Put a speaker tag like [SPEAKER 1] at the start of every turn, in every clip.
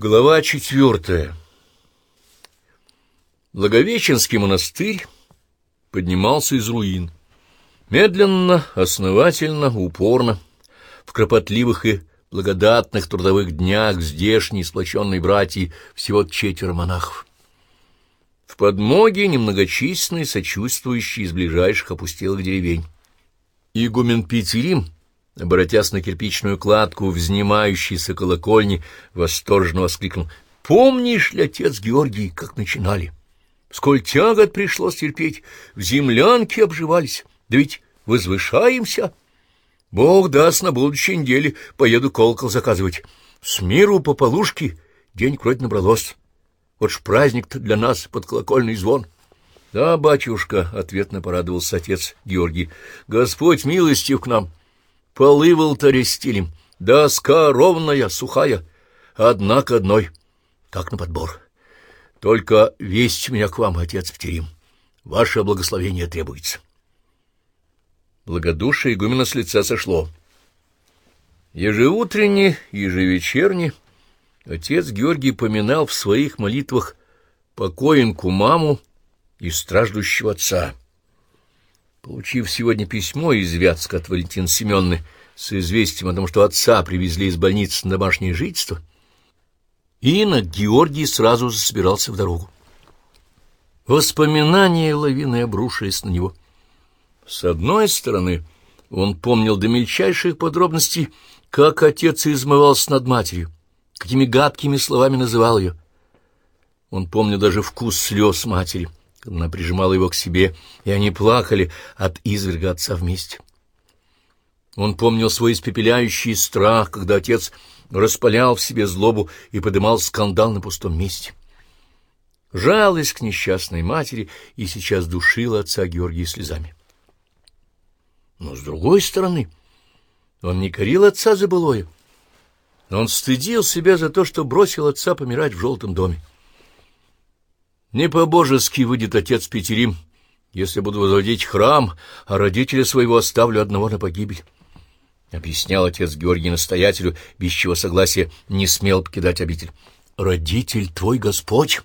[SPEAKER 1] Глава четвертая. Благовещенский монастырь поднимался из руин. Медленно, основательно, упорно, в кропотливых и благодатных трудовых днях здешней сплоченной братьи всего четверо монахов. В подмоге немногочисленные, сочувствующие из ближайших опустелых деревень. Игумен Петерим — обратясь на кирпичную кладку, взнимающейся колокольни, восторженно воскликнул. «Помнишь ли, отец Георгий, как начинали? Сколь тягот пришлось терпеть, в землянке обживались, да ведь возвышаемся. Бог даст, на будущей неделе поеду колокол заказывать. С миру по полушке день вроде набралось. Вот ж праздник-то для нас под колокольный звон». «Да, батюшка», — ответно порадовался отец Георгий, — «Господь милостив к нам». Полы в алтаре стилем, доска ровная, сухая, одна к одной, как на подбор. Только весть меня к вам, отец Птерим. Ваше благословение требуется. Благодушие игумена с лица сошло. Ежеутренне, ежевечерне отец Георгий поминал в своих молитвах покоинку маму и страждущего отца. Получив сегодня письмо из Вятска от Валентины Семеновны с известием о том, что отца привезли из больницы на домашнее жительство, Инна Георгий сразу засобирался в дорогу. Воспоминания лавиной обрушились на него. С одной стороны, он помнил до мельчайших подробностей, как отец измывался над матерью, какими гадкими словами называл ее. Он помнил даже вкус слез матери — она прижимала его к себе, и они плакали от изверга отца вместе. Он помнил свой испепеляющий страх, когда отец распалял в себе злобу и подымал скандал на пустом месте. Жалость к несчастной матери и сейчас душила отца Георгия слезами. Но, с другой стороны, он не корил отца за былое. Он стыдил себя за то, что бросил отца помирать в желтом доме. Не по-божески выйдет отец Петерим, если буду возводить храм, а родителя своего оставлю одного на погибель. — объяснял отец Георгий настоятелю, без чего согласия не смел покидать обитель. — Родитель твой Господь!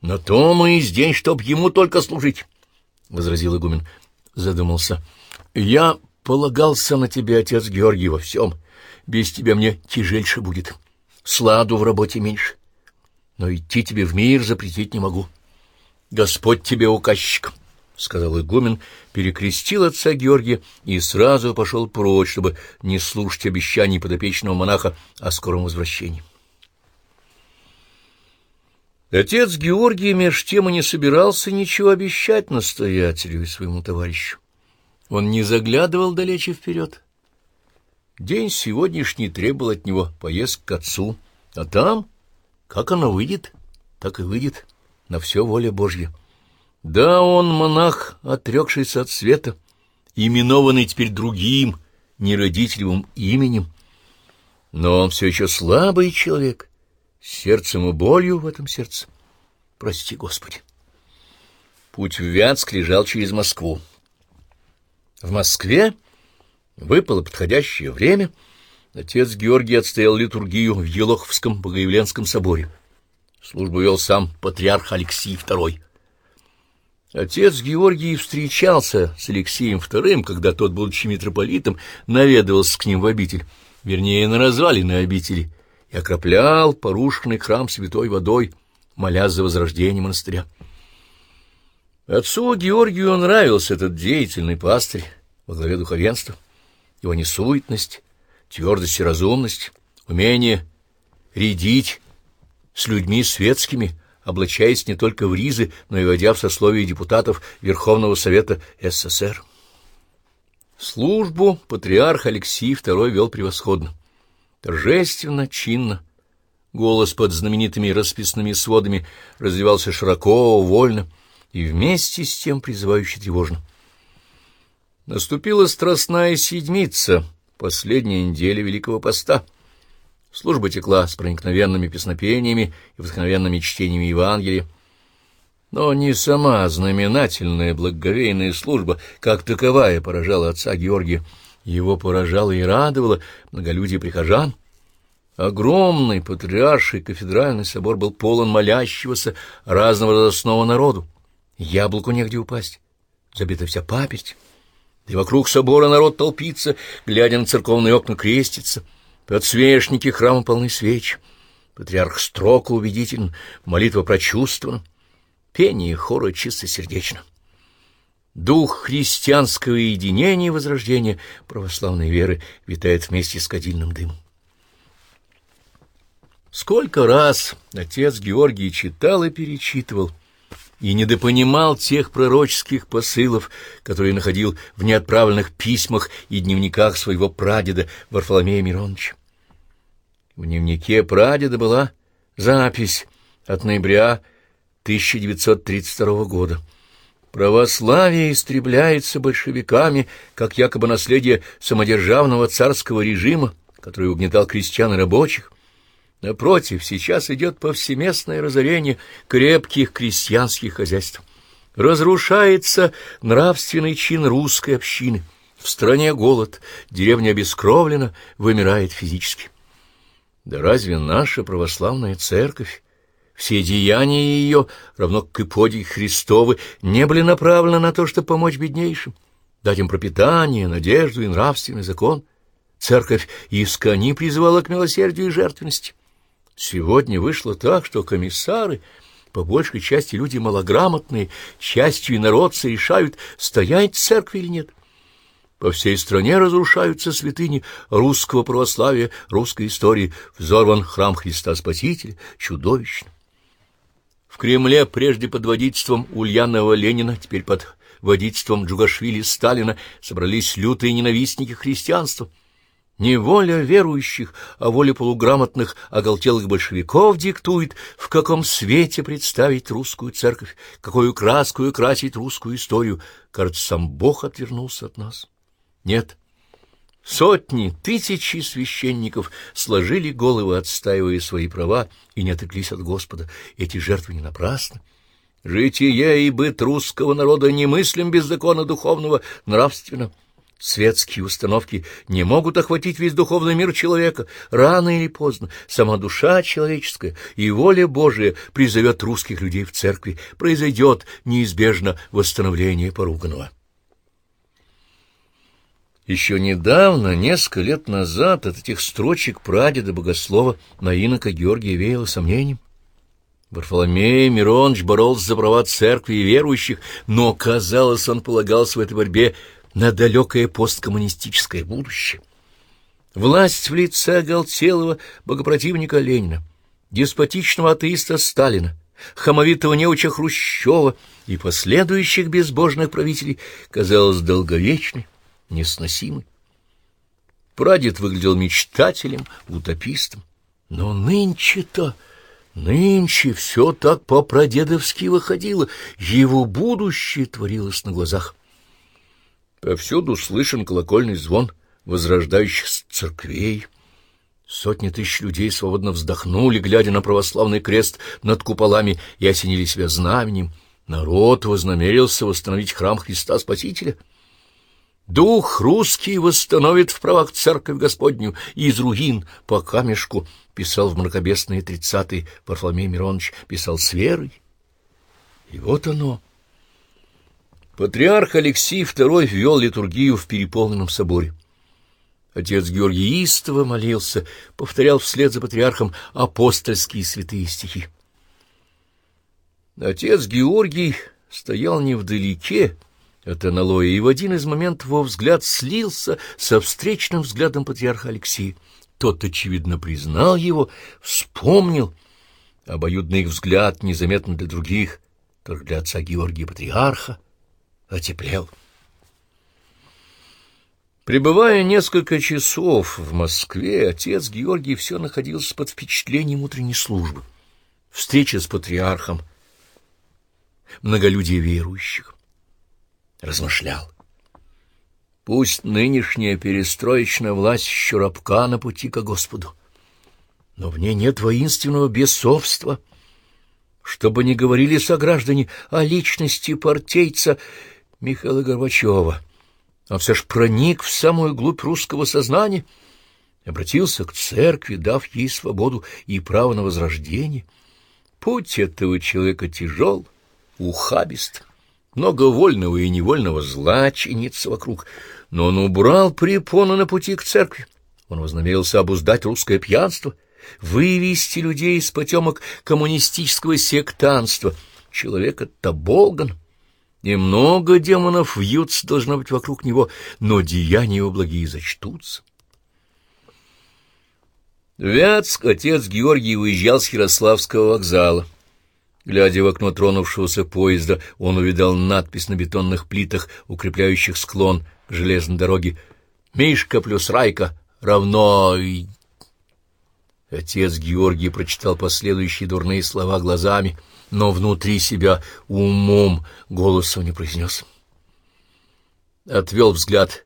[SPEAKER 1] На то мы и здесь, чтоб ему только служить, — возразил игумен. Задумался. — Я полагался на тебя, отец Георгий, во всем. Без тебя мне тяжельше будет. Сладу в работе меньше но идти тебе в мир запретить не могу. Господь тебе указчик, — сказал игумен, перекрестил отца Георгия и сразу пошел прочь, чтобы не слушать обещаний подопечного монаха о скором возвращении. Отец Георгий меж тем и не собирался ничего обещать настоятелю и своему товарищу. Он не заглядывал далече вперед. День сегодняшний требовал от него поездки к отцу, а там как оно выйдет, так и выйдет. На все воля Божья. Да, он монах, отрекшийся от света, именованный теперь другим, неродителевым именем. Но он все еще слабый человек, сердцем и болью в этом сердце. Прости, Господи. Путь в Вятск лежал через Москву. В Москве выпало подходящее время — Отец Георгий отстоял литургию в Елоховском Богоявленском соборе. Службу вел сам патриарх Алексий II. Отец Георгий встречался с Алексеем II, когда тот, будучи митрополитом, наведывался к ним в обитель, вернее, на развалины обители, и окроплял порушенный храм святой водой, молясь за возрождение монастыря. Отцу Георгию нравился этот деятельный пастырь во главе духовенства, его несуетность, твердость и разумность, умение рядить с людьми светскими, облачаясь не только в ризы, но и войдя в сословие депутатов Верховного Совета СССР. Службу патриарх Алексей II вел превосходно, торжественно, чинно. Голос под знаменитыми расписными сводами развивался широко, вольно и вместе с тем призывающе тревожно. Наступила страстная седмица, последняя неделя Великого Поста. Служба текла с проникновенными песнопениями и вдохновенными чтениями Евангелия. Но не сама знаменательная благоговейная служба, как таковая, поражала отца Георгия. Его поражало и радовало многолюдие прихожан. Огромный патриарший кафедральный собор был полон молящегося разного возрастного народу. Яблоку негде упасть, забита вся паперть. И вокруг собора народ толпится, глядя на церковные окна крестится. Подсвечники храма полны свеч. Патриарх строго убедителен, молитва прочувствована. Пение хора чистосердечно. Дух христианского единения и возрождения православной веры витает вместе с кадильным дымом. Сколько раз отец Георгий читал и перечитывал, и недопонимал тех пророческих посылов, которые находил в неотправленных письмах и дневниках своего прадеда Варфоломея Мироновича. В дневнике прадеда была запись от ноября 1932 года. Православие истребляется большевиками, как якобы наследие самодержавного царского режима, который угнетал крестьян и рабочих. Напротив, сейчас идет повсеместное разорение крепких крестьянских хозяйств. Разрушается нравственный чин русской общины. В стране голод, деревня обескровлена, вымирает физически. Да разве наша православная церковь, все деяния ее, равно как и подвиги Христовы, не были направлены на то, чтобы помочь беднейшим, дать им пропитание, надежду и нравственный закон? Церковь искони призывала к милосердию и жертвенности. Сегодня вышло так, что комиссары, по большей части люди малограмотные, частью инородцы решают, стоять в церкви или нет. По всей стране разрушаются святыни русского православия, русской истории. Взорван храм Христа Спасителя, чудовищно. В Кремле, прежде под водительством Ульянова Ленина, теперь под водительством Джугашвили Сталина, собрались лютые ненавистники христианства — не воля верующих, а воля полуграмотных, оголтелых большевиков диктует, в каком свете представить русскую церковь, какую краску красить русскую историю. Кажется, сам Бог отвернулся от нас. Нет. Сотни, тысячи священников сложили головы, отстаивая свои права, и не отреклись от Господа. Эти жертвы не напрасны. Житие и быт русского народа немыслим без закона духовного, нравственно. Светские установки не могут охватить весь духовный мир человека. Рано или поздно сама душа человеческая и воля Божия призовет русских людей в церкви. Произойдет неизбежно восстановление поруганного. Еще недавно, несколько лет назад, от этих строчек прадеда богослова на инока Георгия веяло сомнением. Варфоломей Миронович боролся за права церкви и верующих, но, казалось, он полагался в этой борьбе на далекое посткоммунистическое будущее. Власть в лице оголтелого богопротивника Ленина, деспотичного атеиста Сталина, хамовитого неуча Хрущева и последующих безбожных правителей казалась долговечной, несносимой. Прадед выглядел мечтателем, утопистом. Но нынче-то, нынче все так по-прадедовски выходило, его будущее творилось на глазах. Повсюду слышен колокольный звон возрождающих церквей. Сотни тысяч людей свободно вздохнули, глядя на православный крест над куполами, и осенили себя знаменем. Народ вознамерился восстановить храм Христа Спасителя. Дух русский восстановит в правах церковь Господню из руин по камешку, писал в мракобесные тридцатые Варфоломей Миронович, писал с верой. И вот оно — Патриарх Алексей II ввел литургию в переполненном соборе. Отец Георгий истово молился, повторял вслед за патриархом апостольские святые стихи. Отец Георгий стоял невдалеке от аналоя, и в один из моментов его взгляд слился со встречным взглядом патриарха Алексея. Тот, очевидно, признал его, вспомнил. Обоюдный их взгляд незаметно для других, только для отца Георгия Патриарха отеплел. Пребывая несколько часов в Москве, отец Георгий все находился под впечатлением утренней службы. Встреча с патриархом, многолюдие верующих. Размышлял. Пусть нынешняя перестроечная власть еще рабка на пути к Господу, но в ней нет воинственного бесовства. Чтобы не говорили сограждане о личности партейца — Михаила Горбачева. Он все ж проник в самую глубь русского сознания. обратился к церкви, дав ей свободу и право на возрождение. Путь этого человека тяжел, ухабист, много вольного и невольного зла чинится вокруг, но он убрал препоны на пути к церкви. Он вознамерился обуздать русское пьянство, вывести людей из потемок коммунистического сектанства. Человек — это Болган, и много демонов вьются, должно быть, вокруг него, но деяния его благие зачтутся. Вятск отец Георгий уезжал с Ярославского вокзала. Глядя в окно тронувшегося поезда, он увидал надпись на бетонных плитах, укрепляющих склон к железной дороге «Мишка плюс Райка равно...» Отец Георгий прочитал последующие дурные слова глазами, но внутри себя умом голосом не произнес. Отвел взгляд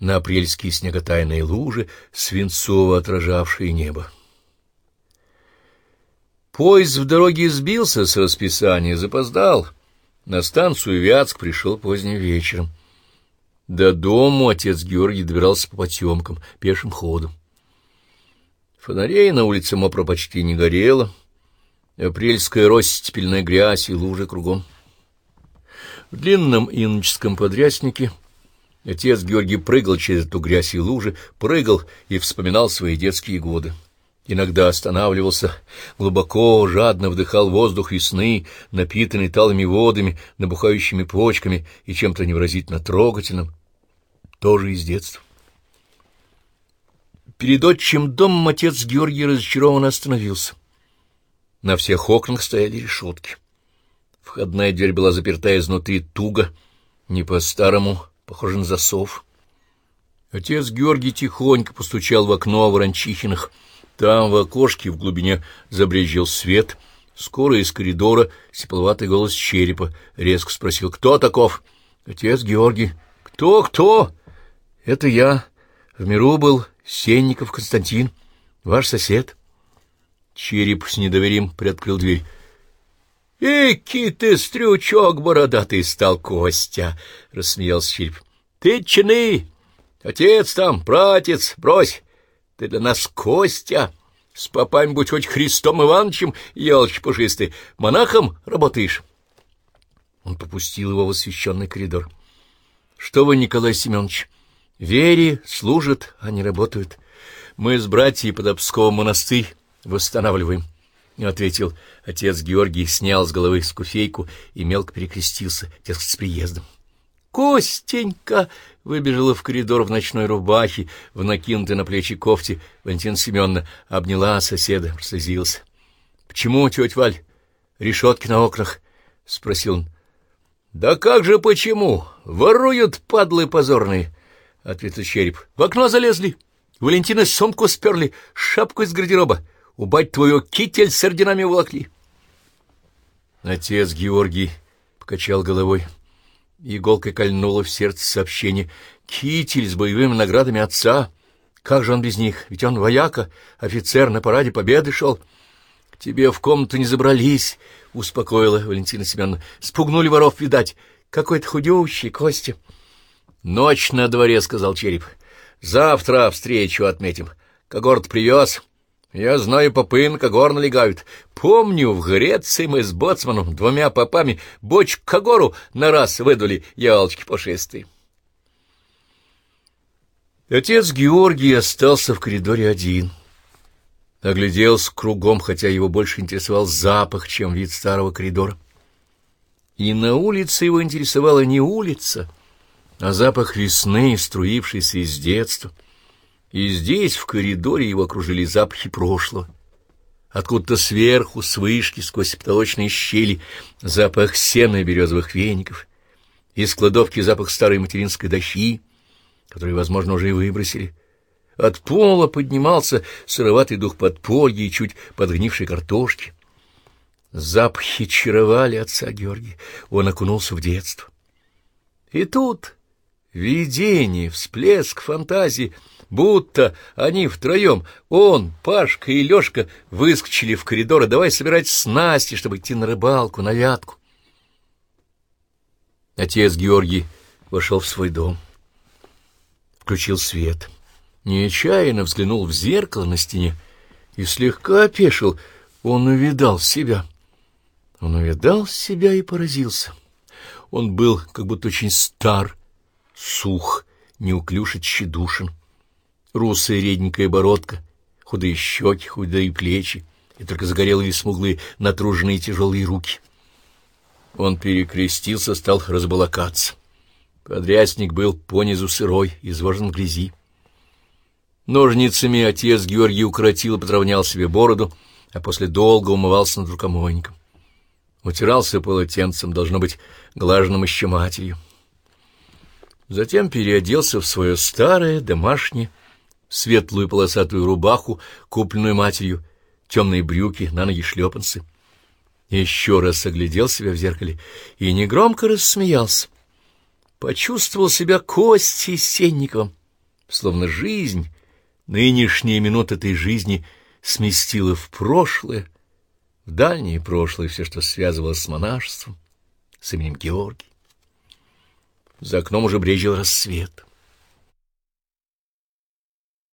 [SPEAKER 1] на апрельские снеготайные лужи, свинцово отражавшие небо. Поезд в дороге сбился с расписания, запоздал. На станцию Вятск пришел поздним вечером. До дому отец Георгий добирался по потемкам, пешим ходом. Фонарей на улице Мопра почти не горело. Апрельская рось, пельная грязь и лужи кругом. В длинном иноческом подряснике отец Георгий прыгал через эту грязь и лужи, прыгал и вспоминал свои детские годы. Иногда останавливался, глубоко, жадно вдыхал воздух весны, напитанный талыми водами, набухающими почками и чем-то невыразительно трогательным, тоже из детства. Перед отчим домом отец Георгий разочарованно остановился. На всех окнах стояли решетки. Входная дверь была заперта изнутри туго, не по-старому, похоже на засов. Отец Георгий тихонько постучал в окно Ворончихиных — там в окошке в глубине забрезжил свет. Скоро из коридора сепловатый голос черепа резко спросил, «Кто таков?» «Отец Георгий». «Кто, кто?» «Это я. В миру был Сенников Константин, ваш сосед». Череп с недоверием приоткрыл дверь. «Эки ты, стрючок бородатый стал, Костя!» — рассмеялся череп. «Ты чины! Отец там, братец, брось! Ты для нас Костя, с попами будь хоть Христом Ивановичем, елочки пушистые, монахом работаешь. Он попустил его в освещенный коридор. — Что вы, Николай Семенович, вере служат, а не работают. Мы с братьями под Обсковом монастырь восстанавливаем, — ответил отец Георгий, снял с головы скуфейку и мелко перекрестился, дескать, с приездом. — Костенька! Выбежала в коридор в ночной рубахе, в накинутой на плечи кофте. Валентина Семеновна обняла соседа, прослезился. — Почему, тетя Валь, решетки на окнах? — спросил он. — Да как же почему? Воруют, падлы позорные! — ответил череп. — В окно залезли. Валентина сумку сперли, шапку из гардероба. У бать твою китель с орденами волокли. Отец Георгий покачал головой. — Иголкой кольнуло в сердце сообщение. «Китель с боевыми наградами отца! Как же он без них? Ведь он вояка, офицер на параде победы шел!» «К тебе в комнату не забрались!» — успокоила Валентина Семеновна. «Спугнули воров, видать. Какой-то худеющий, Костя!» «Ночь на дворе», — сказал Череп. «Завтра встречу отметим. Когорт привез. Я знаю, попы на Когор налегают. Помню, в Греции мы с боцманом, двумя попами, бочку Когору на раз выдули, ялочки пушистые. Отец Георгий остался в коридоре один. Огляделся кругом, хотя его больше интересовал запах, чем вид старого коридора. И на улице его интересовала не улица, а запах весны, струившийся из детства — и здесь, в коридоре, его окружили запахи прошлого. Откуда-то сверху, с вышки, сквозь потолочные щели, запах сена и березовых веников. Из кладовки запах старой материнской дощи, которую, возможно, уже и выбросили. От пола поднимался сыроватый дух подполья и чуть подгнившей картошки. Запахи чаровали отца Георгия. Он окунулся в детство. И тут видение, всплеск фантазии — будто они втроем, он, Пашка и Лёшка, выскочили в коридор и давай собирать снасти, чтобы идти на рыбалку, на вятку. Отец Георгий вошел в свой дом, включил свет. Нечаянно взглянул в зеркало на стене и слегка опешил. Он увидал себя. Он увидал себя и поразился. Он был как будто очень стар, сух, неуклюж и тщедушен. Русая реденькая бородка, худые щеки, худые плечи и только загорелые смуглые натруженные тяжелые руки. Он перекрестился, стал разболокаться. Подрясник был понизу сырой, извожен в грязи. Ножницами отец Георгий укоротил и подровнял себе бороду, а после долго умывался над рукомойником. Утирался полотенцем, должно быть, глаженным еще матерью. Затем переоделся в свое старое, домашнее, светлую полосатую рубаху, купленную матерью, темные брюки, на ноги шлепанцы. Еще раз оглядел себя в зеркале и негромко рассмеялся. Почувствовал себя Костей Сенниковым, словно жизнь, нынешняя минута этой жизни сместила в прошлое, в дальнее прошлое все, что связывалось с монашеством, с именем Георгий. За окном уже брежил рассвет.